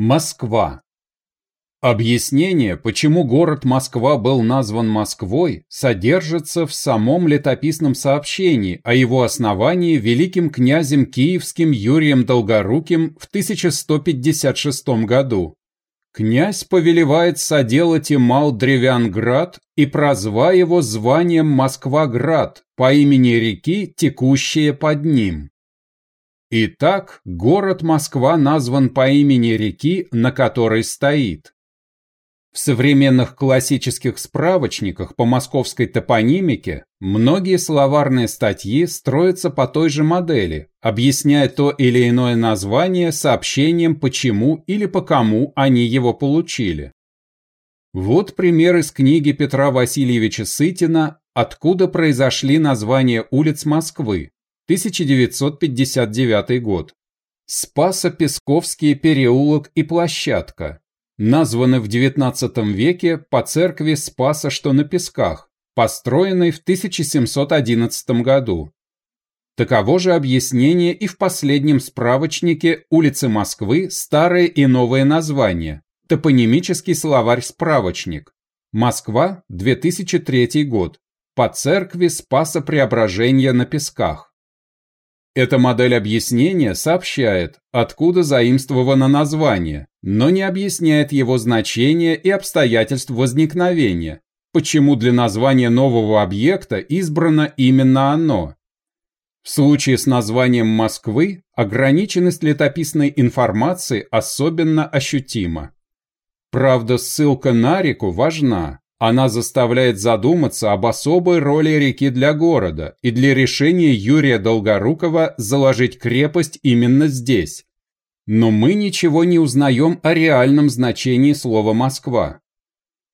Москва. Объяснение, почему город Москва был назван Москвой, содержится в самом летописном сообщении о его основании великим князем киевским Юрием Долгоруким в 1156 году. Князь повелевает соделать Имал Древянград и прозва его званием Москваград по имени реки, текущие под ним. Итак, город Москва назван по имени реки, на которой стоит. В современных классических справочниках по московской топонимике многие словарные статьи строятся по той же модели, объясняя то или иное название сообщением, почему или по кому они его получили. Вот пример из книги Петра Васильевича Сытина «Откуда произошли названия улиц Москвы», 1959 год. Спасо-Песковский переулок и площадка. Названы в XIX веке по церкви Спаса, что на Песках, построенной в 1711 году. Таково же объяснение и в последнем справочнике улицы Москвы старые и новые названия. Топонимический словарь-справочник. Москва, 2003 год. По церкви Спаса Преображения на Песках. Эта модель объяснения сообщает, откуда заимствовано название, но не объясняет его значение и обстоятельств возникновения, почему для названия нового объекта избрано именно оно. В случае с названием Москвы ограниченность летописной информации особенно ощутима. Правда, ссылка на реку важна, она заставляет задуматься об особой роли реки для города и для решения Юрия Долгорукова заложить крепость именно здесь. Но мы ничего не узнаем о реальном значении слова «Москва».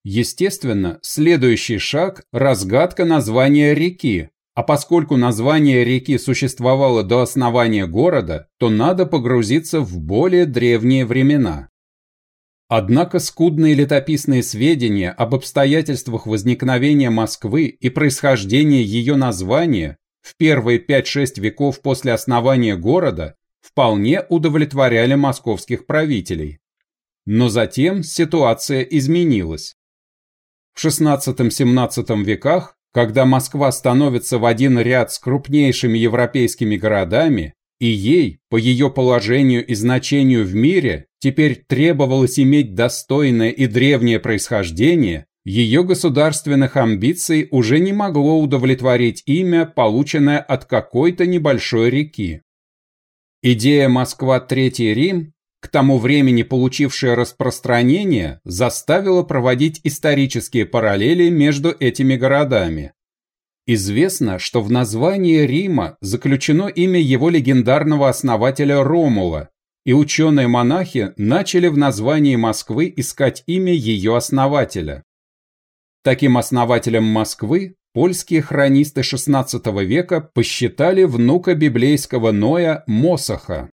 Естественно, следующий шаг – разгадка названия реки, а поскольку название реки существовало до основания города, то надо погрузиться в более древние времена. Однако скудные летописные сведения об обстоятельствах возникновения Москвы и происхождения ее названия в первые 5-6 веков после основания города вполне удовлетворяли московских правителей. Но затем ситуация изменилась. В XVI-XVII веках, когда Москва становится в один ряд с крупнейшими европейскими городами, и ей, по ее положению и значению в мире, теперь требовалось иметь достойное и древнее происхождение, ее государственных амбиций уже не могло удовлетворить имя, полученное от какой-то небольшой реки. Идея Москва-Третий Рим, к тому времени получившая распространение, заставила проводить исторические параллели между этими городами. Известно, что в названии Рима заключено имя его легендарного основателя Ромула, и ученые-монахи начали в названии Москвы искать имя ее основателя. Таким основателем Москвы польские хронисты XVI века посчитали внука библейского Ноя Мосаха.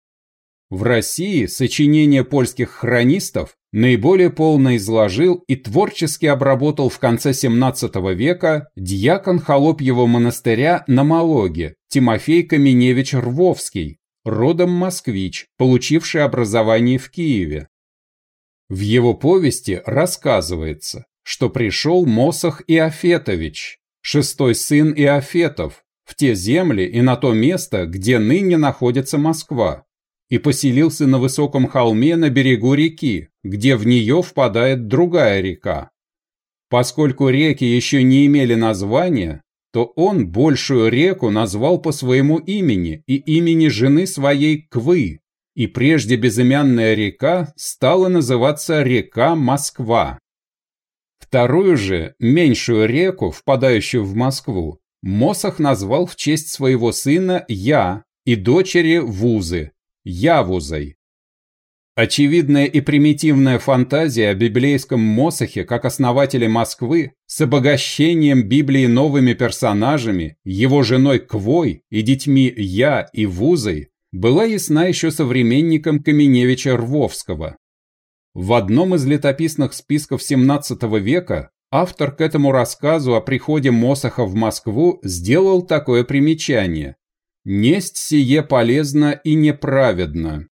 В России сочинения польских хронистов наиболее полно изложил и творчески обработал в конце XVII века дьякон Холопьего монастыря на Малоге Тимофей Каменевич Рвовский, родом москвич, получивший образование в Киеве. В его повести рассказывается, что пришел Мосах Иофетович, шестой сын Иофетов, в те земли и на то место, где ныне находится Москва и поселился на высоком холме на берегу реки, где в нее впадает другая река. Поскольку реки еще не имели названия, то он большую реку назвал по своему имени и имени жены своей Квы, и прежде безымянная река стала называться река Москва. Вторую же, меньшую реку, впадающую в Москву, Мосах назвал в честь своего сына Я и дочери Вузы, Явузой. Очевидная и примитивная фантазия о библейском Мосахе как основателе Москвы с обогащением Библии новыми персонажами, его женой Квой и детьми Я и Вузой была ясна еще современникам Каменевича Рвовского. В одном из летописных списков XVII века автор к этому рассказу о приходе Мосаха в Москву сделал такое примечание. Несть сие полезно и неправедно.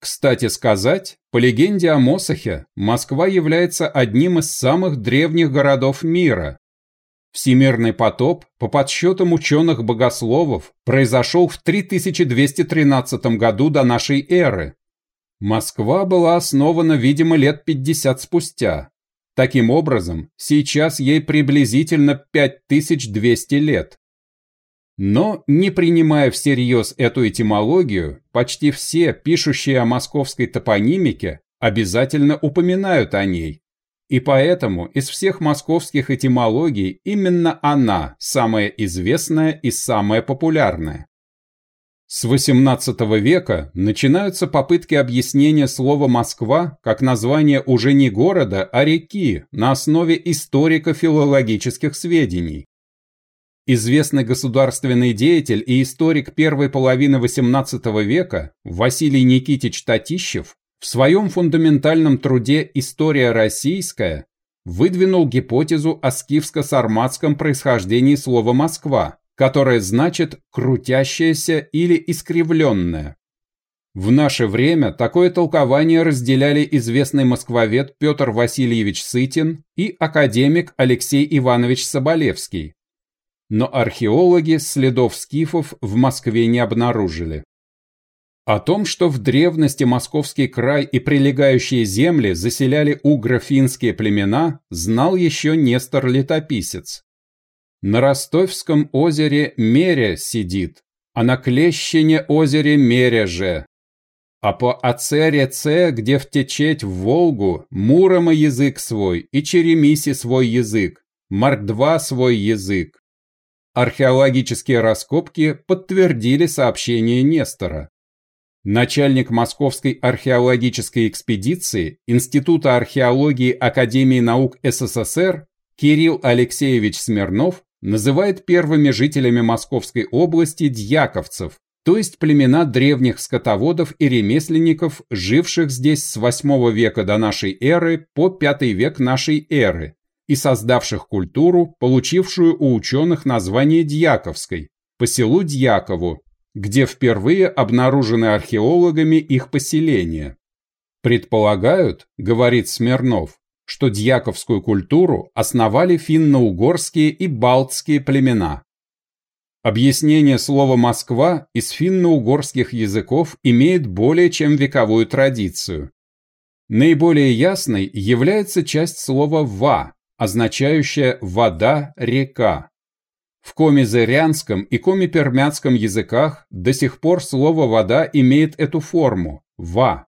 Кстати сказать, по легенде о Мосахе, Москва является одним из самых древних городов мира. Всемирный потоп, по подсчетам ученых-богословов, произошел в 3213 году до нашей эры. Москва была основана, видимо, лет 50 спустя. Таким образом, сейчас ей приблизительно 5200 лет. Но, не принимая всерьез эту этимологию, почти все, пишущие о московской топонимике, обязательно упоминают о ней. И поэтому из всех московских этимологий именно она самая известная и самая популярная. С XVIII века начинаются попытки объяснения слова «Москва» как название уже не города, а реки на основе историко-филологических сведений. Известный государственный деятель и историк первой половины XVIII века Василий Никитич Татищев в своем фундаментальном труде «История российская» выдвинул гипотезу о скифско-сарматском происхождении слова «Москва», которое значит «крутящаяся» или «искривленная». В наше время такое толкование разделяли известный москвовед Петр Васильевич Сытин и академик Алексей Иванович Соболевский но археологи следов скифов в Москве не обнаружили. О том, что в древности Московский край и прилегающие земли заселяли угро-финские племена, знал еще Нестор-летописец. На Ростовском озере Меря сидит, а на Клещине озере Меря же. А по Ацере-Це, где втечеть в Волгу, Мурома язык свой и Черемиси свой язык, Мордва свой язык. Археологические раскопки подтвердили сообщение Нестора. Начальник Московской археологической экспедиции Института археологии Академии наук СССР Кирилл Алексеевич Смирнов называет первыми жителями Московской области дьяковцев, то есть племена древних скотоводов и ремесленников, живших здесь с 8 века до нашей эры по 5 век нашей эры, и создавших культуру, получившую у ученых название Дьяковской, по селу Дьякову, где впервые обнаружены археологами их поселения. Предполагают, говорит Смирнов, что дьяковскую культуру основали финно-угорские и балтские племена. Объяснение слова «Москва» из финно-угорских языков имеет более чем вековую традицию. Наиболее ясной является часть слова «ва», означающая «вода, река». В комизырянском и комипермятском языках до сих пор слово «вода» имеет эту форму – «ва».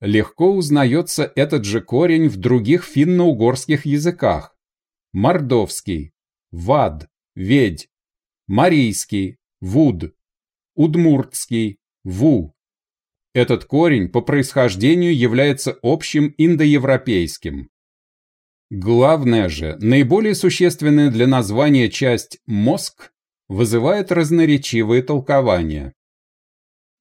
Легко узнается этот же корень в других финно-угорских языках. Мордовский – «вад», «ведь», Марийский – «вуд», Удмуртский – «ву». Этот корень по происхождению является общим индоевропейским. Главное же, наиболее существенная для названия часть «мозг» вызывает разноречивые толкования.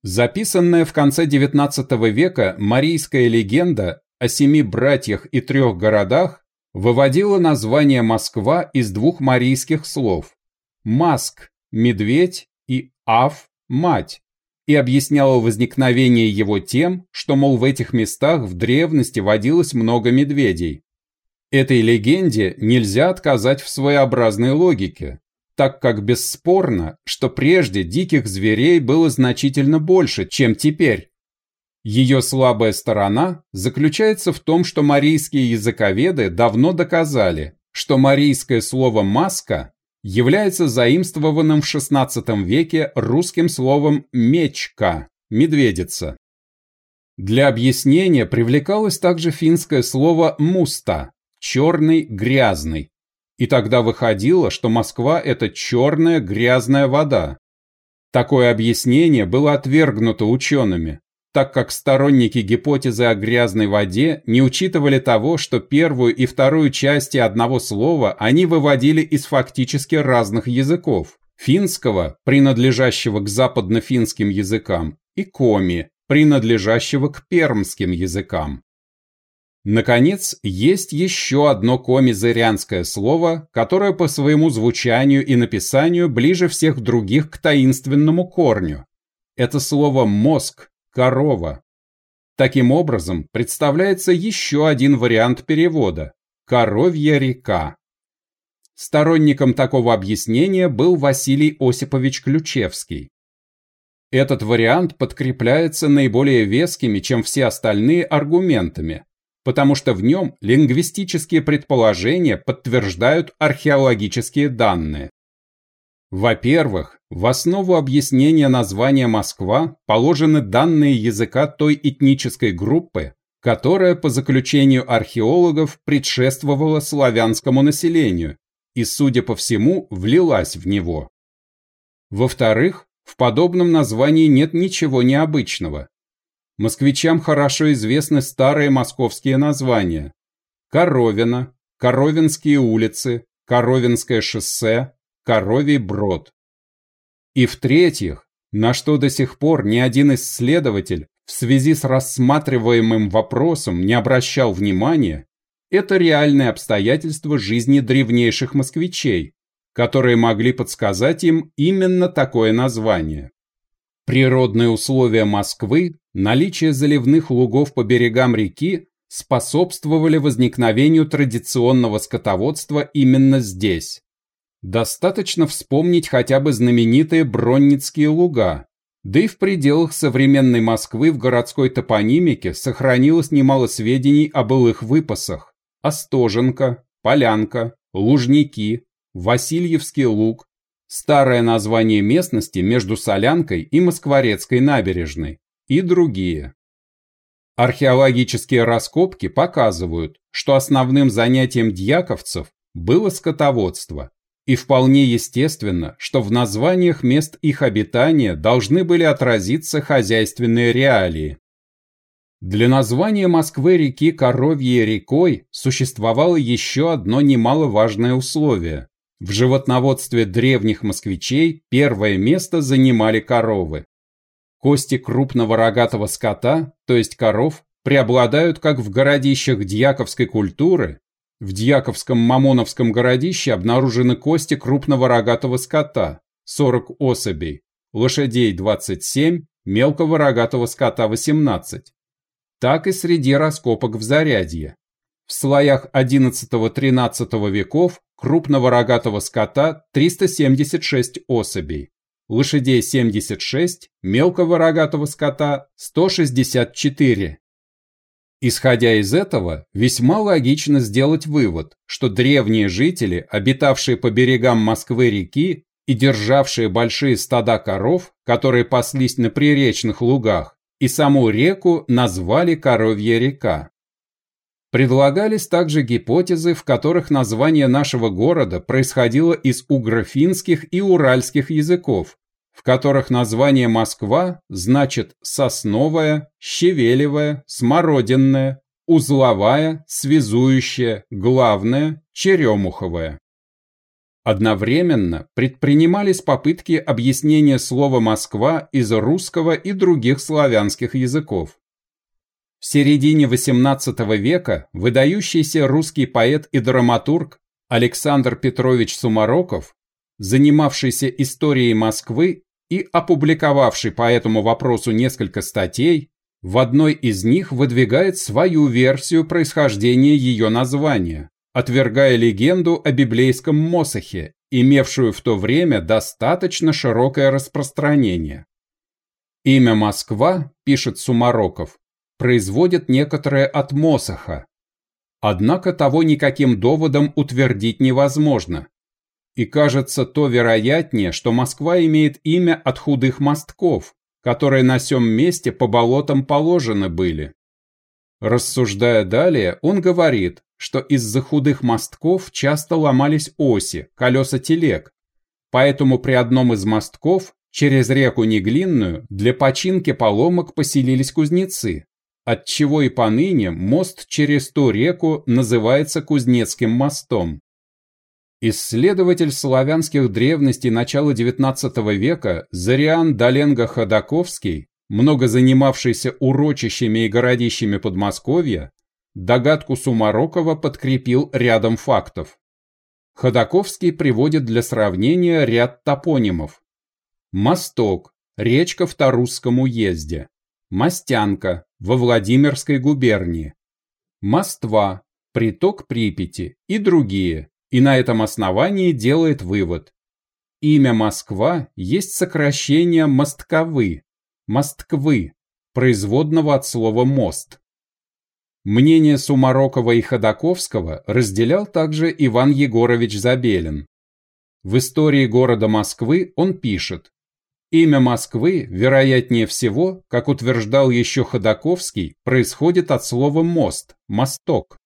Записанная в конце XIX века марийская легенда о семи братьях и трех городах выводила название Москва из двух марийских слов «маск» – «медведь» и «ав» – «мать», и объясняла возникновение его тем, что, мол, в этих местах в древности водилось много медведей. Этой легенде нельзя отказать в своеобразной логике, так как бесспорно, что прежде диких зверей было значительно больше, чем теперь. Ее слабая сторона заключается в том, что марийские языковеды давно доказали, что марийское слово «маска» является заимствованным в XVI веке русским словом «мечка» – «медведица». Для объяснения привлекалось также финское слово «муста», черный, грязный. И тогда выходило, что Москва – это черная, грязная вода. Такое объяснение было отвергнуто учеными, так как сторонники гипотезы о грязной воде не учитывали того, что первую и вторую части одного слова они выводили из фактически разных языков – финского, принадлежащего к западно-финским языкам, и коми, принадлежащего к пермским языкам. Наконец, есть еще одно комизырянское слово, которое по своему звучанию и написанию ближе всех других к таинственному корню. Это слово «мозг», «корова». Таким образом, представляется еще один вариант перевода – «коровья река». Сторонником такого объяснения был Василий Осипович Ключевский. Этот вариант подкрепляется наиболее вескими, чем все остальные аргументами, потому что в нем лингвистические предположения подтверждают археологические данные. Во-первых, в основу объяснения названия Москва положены данные языка той этнической группы, которая, по заключению археологов, предшествовала славянскому населению и, судя по всему, влилась в него. Во-вторых, в подобном названии нет ничего необычного. Москвичам хорошо известны старые московские названия. Коровина, Коровинские улицы, Коровинское шоссе, Коровий брод. И в-третьих, на что до сих пор ни один исследователь в связи с рассматриваемым вопросом не обращал внимания, это реальные обстоятельства жизни древнейших москвичей, которые могли подсказать им именно такое название. Природные условия Москвы, наличие заливных лугов по берегам реки способствовали возникновению традиционного скотоводства именно здесь. Достаточно вспомнить хотя бы знаменитые Бронницкие луга, да и в пределах современной Москвы в городской топонимике сохранилось немало сведений о былых выпасах. Остоженка, Полянка, Лужники, Васильевский луг, старое название местности между Солянкой и Москворецкой набережной и другие. Археологические раскопки показывают, что основным занятием дьяковцев было скотоводство, и вполне естественно, что в названиях мест их обитания должны были отразиться хозяйственные реалии. Для названия Москвы реки Коровьей рекой существовало еще одно немаловажное условие. В животноводстве древних москвичей первое место занимали коровы. Кости крупного рогатого скота, то есть коров, преобладают как в городищах дьяковской культуры. В Дьяковском Мамоновском городище обнаружены кости крупного рогатого скота, 40 особей, лошадей 27, мелкого рогатого скота 18 так и среди раскопок в Зарядье. В слоях XI-XIII веков крупного рогатого скота 376 особей, лошадей 76, мелкого рогатого скота 164. Исходя из этого, весьма логично сделать вывод, что древние жители, обитавшие по берегам Москвы-реки и державшие большие стада коров, которые паслись на приречных лугах, и саму реку назвали Коровья река. Предлагались также гипотезы, в которых название нашего города происходило из угрофинских и уральских языков, в которых название Москва значит сосновая, щавелевая, смородинная, узловая, связующая, главная, черемуховая. Одновременно предпринимались попытки объяснения слова «Москва» из русского и других славянских языков. В середине XVIII века выдающийся русский поэт и драматург Александр Петрович Сумароков, занимавшийся историей Москвы и опубликовавший по этому вопросу несколько статей, в одной из них выдвигает свою версию происхождения ее названия отвергая легенду о библейском Мосахе, имевшую в то время достаточно широкое распространение. Имя Москва, пишет Сумароков, производит некоторое от Мосаха. Однако того никаким доводом утвердить невозможно. И кажется то вероятнее, что Москва имеет имя от худых мостков, которые на сём месте по болотам положены были. Рассуждая далее, он говорит, что из-за худых мостков часто ломались оси, колеса телег, поэтому при одном из мостков через реку Неглинную для починки поломок поселились кузнецы, отчего и поныне мост через ту реку называется Кузнецким мостом. Исследователь славянских древностей начала XIX века Зариан Доленго-Ходаковский много занимавшийся урочищами и городищами Подмосковья, догадку Сумарокова подкрепил рядом фактов. Ходаковский приводит для сравнения ряд топонимов. Мосток, речка в Тарусском уезде. Мостянка, во Владимирской губернии, Москва, приток Припяти и другие, и на этом основании делает вывод. Имя Москва есть сокращение Мостковы, Мостквы, производного от слова «мост». Мнение Сумарокова и Ходаковского разделял также Иван Егорович Забелин. В истории города Москвы он пишет Имя Москвы, вероятнее всего, как утверждал еще Ходаковский, происходит от слова «мост», «мосток».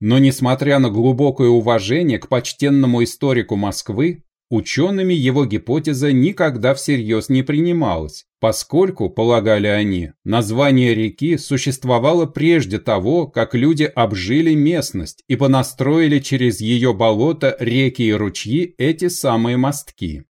Но несмотря на глубокое уважение к почтенному историку Москвы, учеными его гипотеза никогда всерьез не принималась, поскольку, полагали они, название реки существовало прежде того, как люди обжили местность и понастроили через ее болото, реки и ручьи эти самые мостки.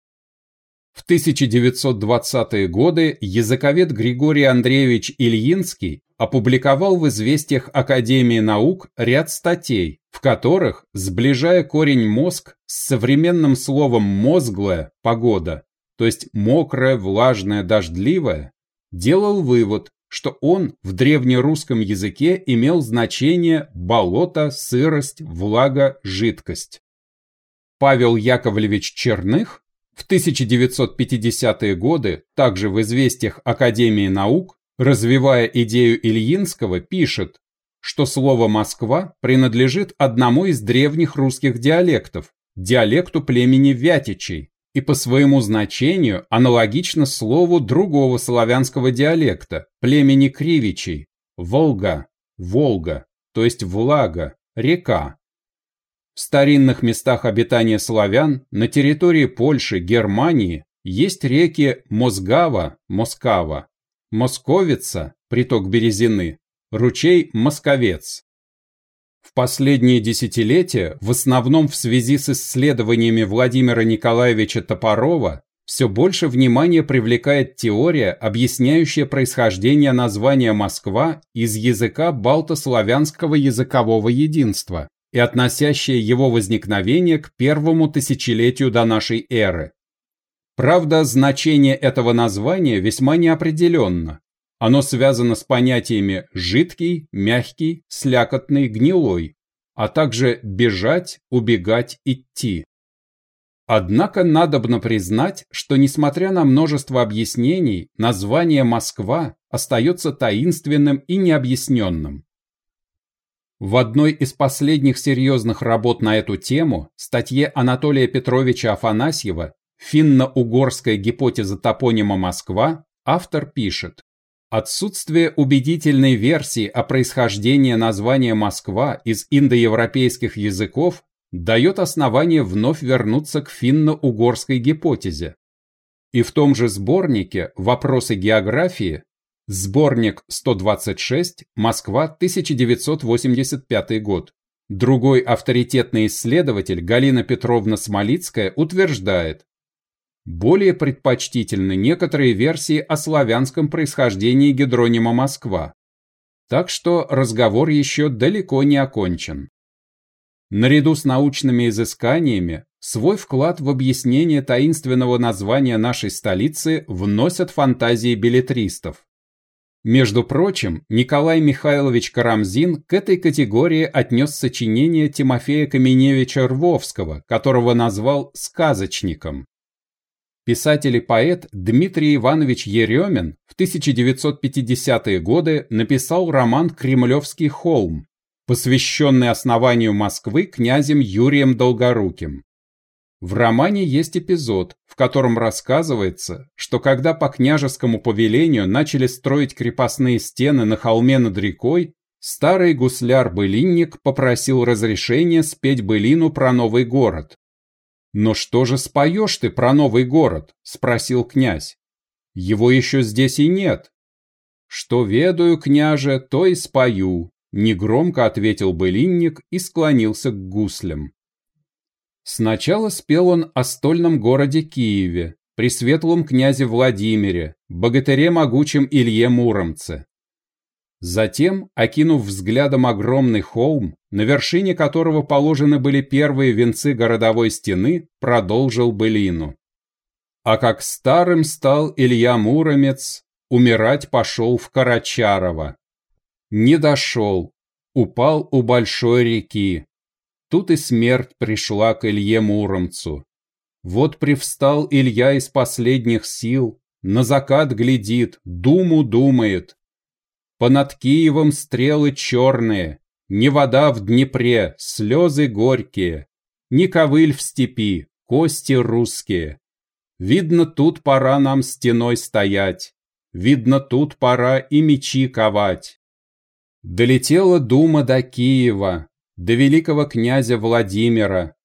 В 1920-е годы языковед Григорий Андреевич Ильинский опубликовал в «Известиях Академии наук» ряд статей, в которых, сближая корень «мозг» с современным словом «мозглая» – погода, то есть мокрая, влажная, дождливая, делал вывод, что он в древнерусском языке имел значение болото, сырость, влага, жидкость. Павел Яковлевич Черных в 1950-е годы, также в известиях Академии наук, развивая идею Ильинского, пишет, что слово «Москва» принадлежит одному из древних русских диалектов, диалекту племени Вятичей, и по своему значению аналогично слову другого славянского диалекта, племени Кривичей, Волга, Волга, то есть влага, река, в старинных местах обитания славян на территории Польши, Германии есть реки Мозгава, Москава, Московица, приток Березины, ручей Московец. В последние десятилетия, в основном в связи с исследованиями Владимира Николаевича Топорова, все больше внимания привлекает теория, объясняющая происхождение названия Москва из языка балтославянского языкового единства и относящее его возникновение к первому тысячелетию до нашей эры. Правда, значение этого названия весьма неопределенно. Оно связано с понятиями «жидкий», «мягкий», «слякотный», «гнилой», а также «бежать», «убегать», «идти». Однако надобно признать, что несмотря на множество объяснений, название «Москва» остается таинственным и необъясненным. В одной из последних серьезных работ на эту тему, статье Анатолия Петровича Афанасьева «Финно-угорская гипотеза топонима Москва», автор пишет Отсутствие убедительной версии о происхождении названия Москва из индоевропейских языков дает основание вновь вернуться к финно-угорской гипотезе. И в том же сборнике «Вопросы географии» Сборник 126, Москва, 1985 год. Другой авторитетный исследователь Галина Петровна Смолицкая утверждает, более предпочтительны некоторые версии о славянском происхождении гидронима Москва. Так что разговор еще далеко не окончен. Наряду с научными изысканиями, свой вклад в объяснение таинственного названия нашей столицы вносят фантазии билетристов. Между прочим, Николай Михайлович Карамзин к этой категории отнес сочинение Тимофея Каменевича Рвовского, которого назвал «сказочником». Писатель и поэт Дмитрий Иванович Еремин в 1950-е годы написал роман «Кремлевский холм», посвященный основанию Москвы князем Юрием Долгоруким. В романе есть эпизод, в котором рассказывается, что когда по княжескому повелению начали строить крепостные стены на холме над рекой, старый гусляр-былинник попросил разрешения спеть былину про новый город. «Но что же споешь ты про новый город?» – спросил князь. «Его еще здесь и нет». «Что ведаю, княже, то и спою», – негромко ответил былинник и склонился к гуслям. Сначала спел он о стольном городе Киеве, пресветлом князе Владимире, богатыре могучем Илье Муромце. Затем, окинув взглядом огромный холм, на вершине которого положены были первые венцы городовой стены, продолжил былину. А как старым стал Илья Муромец, умирать пошел в Карачарово, Не дошел, упал у большой реки. Тут и смерть пришла к Илье Муромцу. Вот привстал Илья из последних сил, на закат глядит, думу думает. Понад Киевом стрелы черные, не вода в Днепре, слезы горькие, не ковыль в степи, кости русские. Видно, тут пора нам стеной стоять, видно, тут пора и мечи ковать. Долетела дума до Киева, до великого князя Владимира.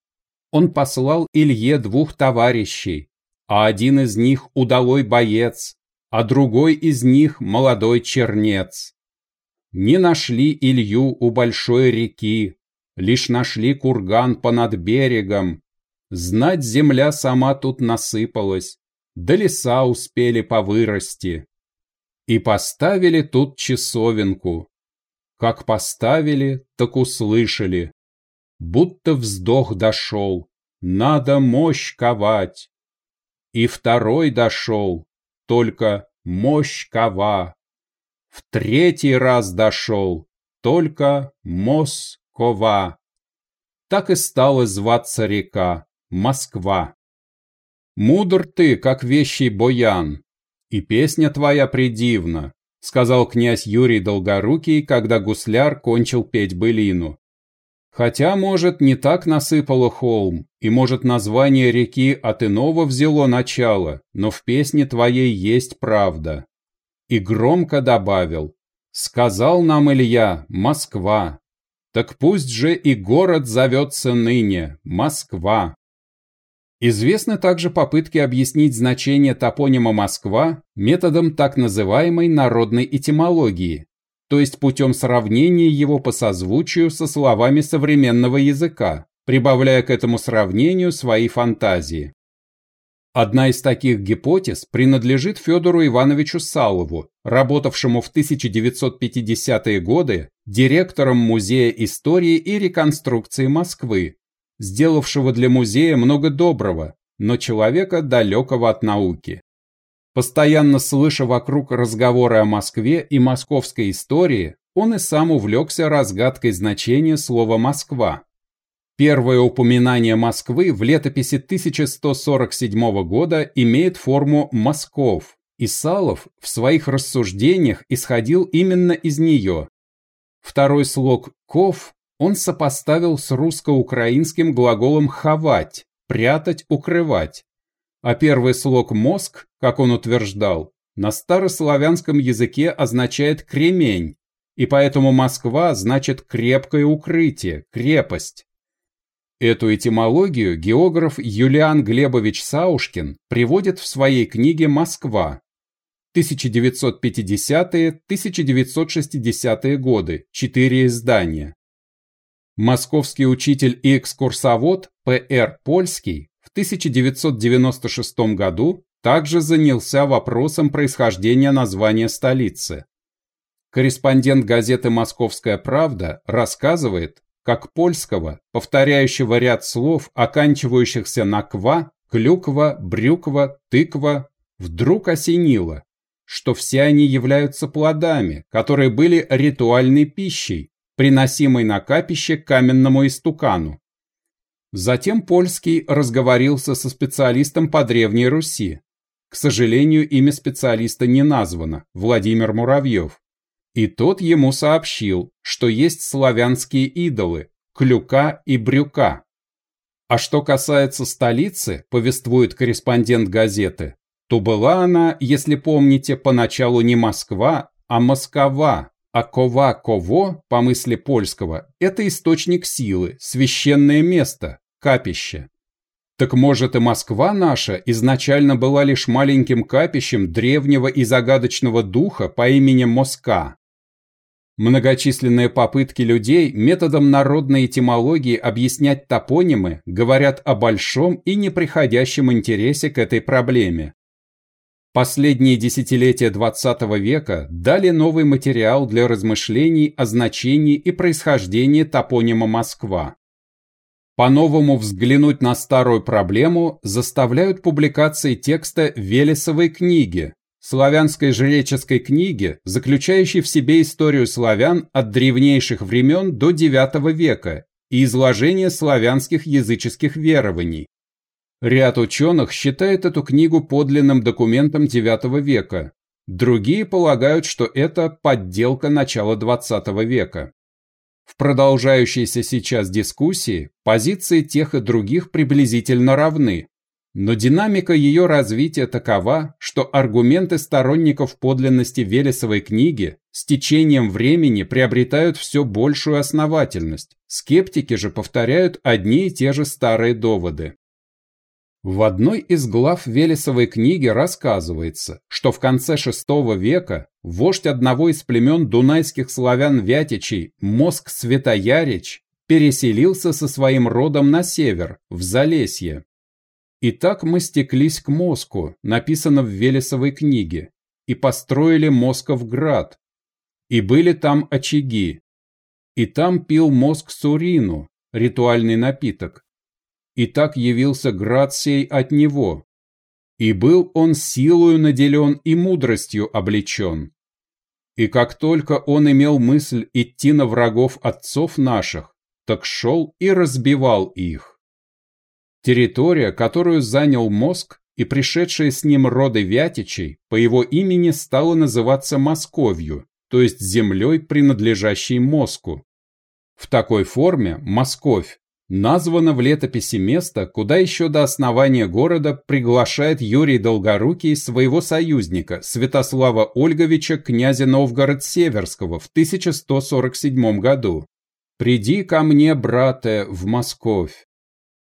Он послал Илье двух товарищей, а один из них удалой боец, а другой из них молодой чернец. Не нашли Илью у большой реки, лишь нашли курган понад берегом. Знать земля сама тут насыпалась, да леса успели повырасти. И поставили тут часовенку. Как поставили, так услышали. Будто вздох дошел, надо мощь ковать. И второй дошел, только мощь кова. В третий раз дошел, только Москова. Так и стала зваться река Москва. Мудр ты, как вещий боян, и песня твоя придивна, сказал князь Юрий Долгорукий, когда гусляр кончил петь былину. Хотя, может, не так насыпало холм, и, может, название реки от иного взяло начало, но в песне твоей есть правда. И громко добавил, «Сказал нам Илья, Москва, так пусть же и город зовется ныне Москва». Известны также попытки объяснить значение топонима Москва методом так называемой народной этимологии, то есть путем сравнения его по созвучию со словами современного языка, прибавляя к этому сравнению свои фантазии. Одна из таких гипотез принадлежит Федору Ивановичу Салову, работавшему в 1950-е годы директором Музея истории и реконструкции Москвы, сделавшего для музея много доброго, но человека далекого от науки. Постоянно слыша вокруг разговоры о Москве и московской истории, он и сам увлекся разгадкой значения слова «Москва». Первое упоминание Москвы в летописи 1147 года имеет форму «Москов», и Салов в своих рассуждениях исходил именно из нее. Второй слог «ков» он сопоставил с русско-украинским глаголом «ховать», «прятать», «укрывать», а первый слог «мозг», как он утверждал, на старославянском языке означает «кремень», и поэтому Москва значит «крепкое укрытие», «крепость». Эту этимологию географ Юлиан Глебович Саушкин приводит в своей книге «Москва» 1950-1960-е годы, четыре издания. Московский учитель и экскурсовод П.Р. Польский 1996 году также занялся вопросом происхождения названия столицы. Корреспондент газеты «Московская правда» рассказывает, как польского, повторяющего ряд слов, оканчивающихся на «ква», «клюква», «брюква», «тыква», вдруг осенило, что все они являются плодами, которые были ритуальной пищей, приносимой на капище каменному истукану. Затем Польский разговорился со специалистом по Древней Руси. К сожалению, имя специалиста не названо – Владимир Муравьев. И тот ему сообщил, что есть славянские идолы – Клюка и Брюка. А что касается столицы, повествует корреспондент газеты, то была она, если помните, поначалу не Москва, а Москова, а Кова-Ково, по мысли польского, это источник силы, священное место, капище. Так может и Москва наша изначально была лишь маленьким капищем древнего и загадочного духа по имени Моска? Многочисленные попытки людей методом народной этимологии объяснять топонимы говорят о большом и неприходящем интересе к этой проблеме. Последние десятилетия XX века дали новый материал для размышлений о значении и происхождении топонима Москва. По-новому взглянуть на старую проблему заставляют публикации текста Велесовой книги славянской жреческой книги, заключающей в себе историю славян от древнейших времен до IX века и изложение славянских языческих верований. Ряд ученых считает эту книгу подлинным документом IX века, другие полагают, что это подделка начала XX века. В продолжающейся сейчас дискуссии позиции тех и других приблизительно равны, но динамика ее развития такова, что аргументы сторонников подлинности Велесовой книги с течением времени приобретают все большую основательность, скептики же повторяют одни и те же старые доводы. В одной из глав Велесовой книги рассказывается, что в конце VI века вождь одного из племен дунайских славян-вятичей Моск Святоярич переселился со своим родом на север, в Залесье. И так мы стеклись к Моску, написано в Велесовой книге, и построили Москов град. И были там очаги. И там пил Моск сурину, ритуальный напиток, и так явился град сей от него. И был он силою наделен и мудростью облечен. И как только он имел мысль идти на врагов отцов наших, так шел и разбивал их. Территория, которую занял мозг, и пришедшие с ним роды Вятичей по его имени стала называться Московью, то есть землей, принадлежащей Моску. В такой форме Московь Названо в летописи место, куда еще до основания города приглашает Юрий Долгорукий своего союзника Святослава Ольговича князя Новгород-Северского в 1147 году. «Приди ко мне, брате, в Московь».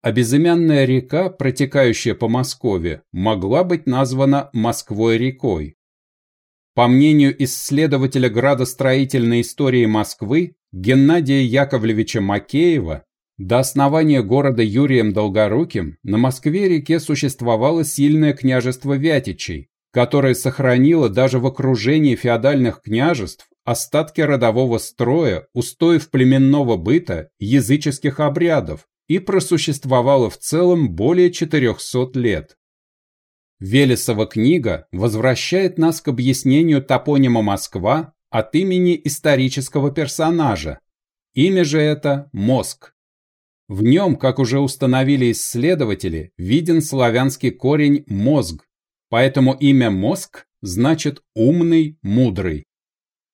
А безымянная река, протекающая по Москве, могла быть названа Москвой-рекой. По мнению исследователя градостроительной истории Москвы Геннадия Яковлевича Макеева, до основания города Юрием Долгоруким на Москве-реке существовало сильное княжество Вятичей, которое сохранило даже в окружении феодальных княжеств остатки родового строя, устоев племенного быта, языческих обрядов и просуществовало в целом более 400 лет. Велесова книга возвращает нас к объяснению топонима Москва от имени исторического персонажа. Имя же это Моск. В нем, как уже установили исследователи, виден славянский корень «мозг», поэтому имя «мозг» значит «умный, мудрый».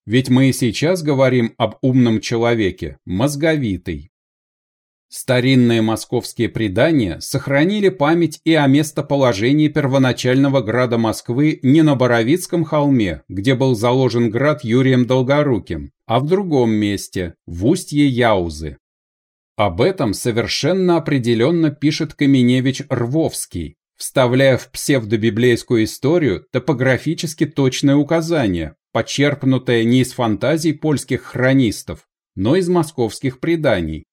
Ведь мы и сейчас говорим об умном человеке, мозговитый. Старинные московские предания сохранили память и о местоположении первоначального града Москвы не на Боровицком холме, где был заложен град Юрием Долгоруким, а в другом месте, в устье Яузы. Об этом совершенно определенно пишет Каменевич Рвовский, вставляя в псевдобиблейскую историю топографически точное указание, почерпнутое не из фантазий польских хронистов, но из московских преданий.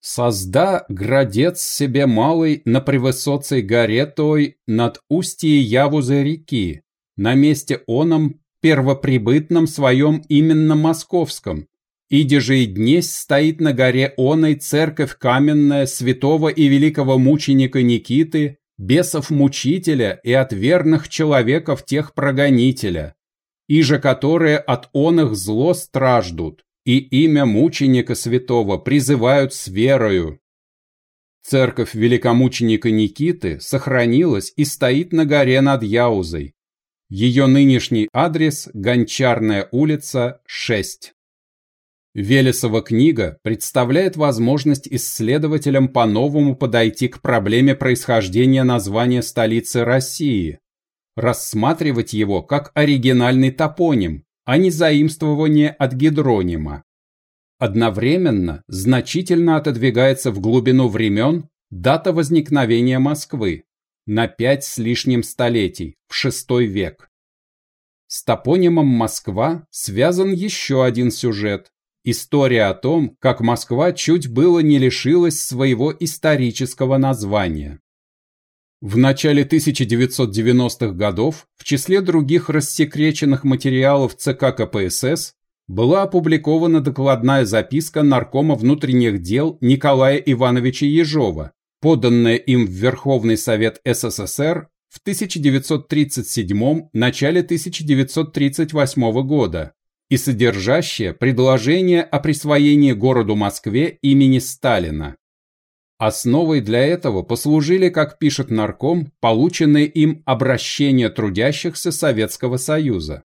«Созда градец себе малый на превысоцей горе той над устье Явузы реки, на месте оном первоприбытном своем именно московском, Иди же и днесь стоит на горе оной церковь каменная святого и великого мученика Никиты, бесов-мучителя и от верных человеков тех прогонителя, и же которые от он их зло страждут, и имя мученика святого призывают с верою. Церковь великомученика Никиты сохранилась и стоит на горе над Яузой. Ее нынешний адрес – Гончарная улица, 6. Велесова книга представляет возможность исследователям по-новому подойти к проблеме происхождения названия столицы России, рассматривать его как оригинальный топоним, а не заимствование от гидронима. Одновременно значительно отодвигается в глубину времен дата возникновения Москвы на пять с лишним столетий, в VI век. С топонимом Москва связан еще один сюжет, История о том, как Москва чуть было не лишилась своего исторического названия. В начале 1990-х годов в числе других рассекреченных материалов ЦК КПСС была опубликована докладная записка Наркома внутренних дел Николая Ивановича Ежова, поданная им в Верховный Совет СССР в 1937 начале 1938 года и содержащее предложение о присвоении городу Москве имени Сталина. Основой для этого послужили, как пишет нарком, полученные им обращения трудящихся Советского Союза.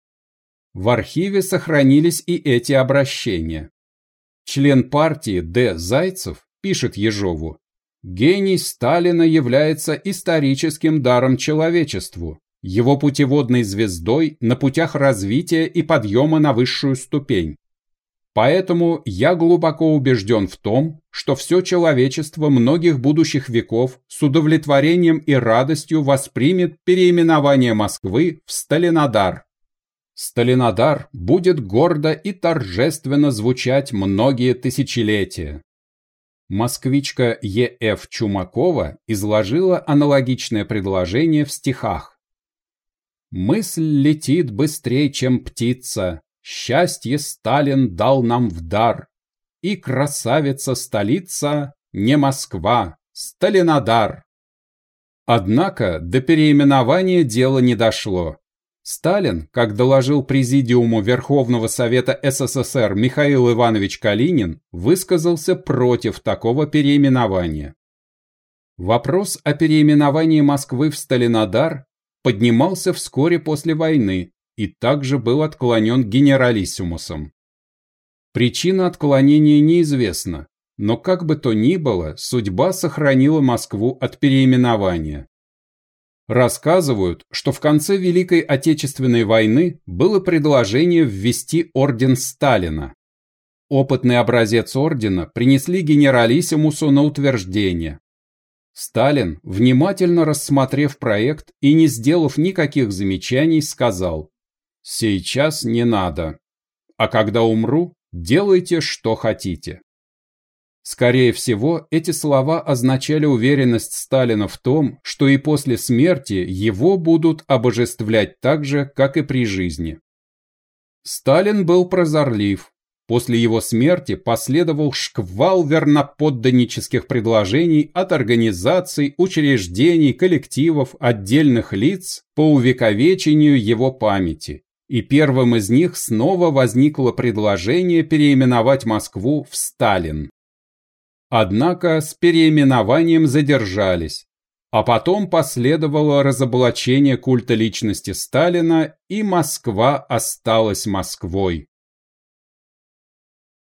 В архиве сохранились и эти обращения. Член партии Д. Зайцев пишет Ежову, «Гений Сталина является историческим даром человечеству, его путеводной звездой на путях развития и подъема на высшую ступень. Поэтому я глубоко убежден в том, что все человечество многих будущих веков с удовлетворением и радостью воспримет переименование Москвы в Сталинодар. Сталинодар будет гордо и торжественно звучать многие тысячелетия. Москвичка Е.Ф. Чумакова изложила аналогичное предложение в стихах. «Мысль летит быстрее, чем птица, Счастье Сталин дал нам в дар. И красавица-столица не Москва, Сталинодар. Однако до переименования дело не дошло. Сталин, как доложил Президиуму Верховного Совета СССР Михаил Иванович Калинин, высказался против такого переименования. Вопрос о переименовании Москвы в Сталинодар поднимался вскоре после войны, и также был отклонен генералиссимусом. Причина отклонения неизвестна, но как бы то ни было, судьба сохранила Москву от переименования. Рассказывают, что в конце Великой Отечественной войны было предложение ввести орден Сталина. Опытный образец ордена принесли генералиссимусу на утверждение. Сталин, внимательно рассмотрев проект и не сделав никаких замечаний, сказал Сейчас не надо. А когда умру, делайте, что хотите. Скорее всего, эти слова означали уверенность Сталина в том, что и после смерти его будут обожествлять так же, как и при жизни. Сталин был прозорлив. После его смерти последовал шквал верноподданнических предложений от организаций, учреждений, коллективов, отдельных лиц по увековечению его памяти и первым из них снова возникло предложение переименовать Москву в Сталин. Однако с переименованием задержались, а потом последовало разоблачение культа личности Сталина, и Москва осталась Москвой.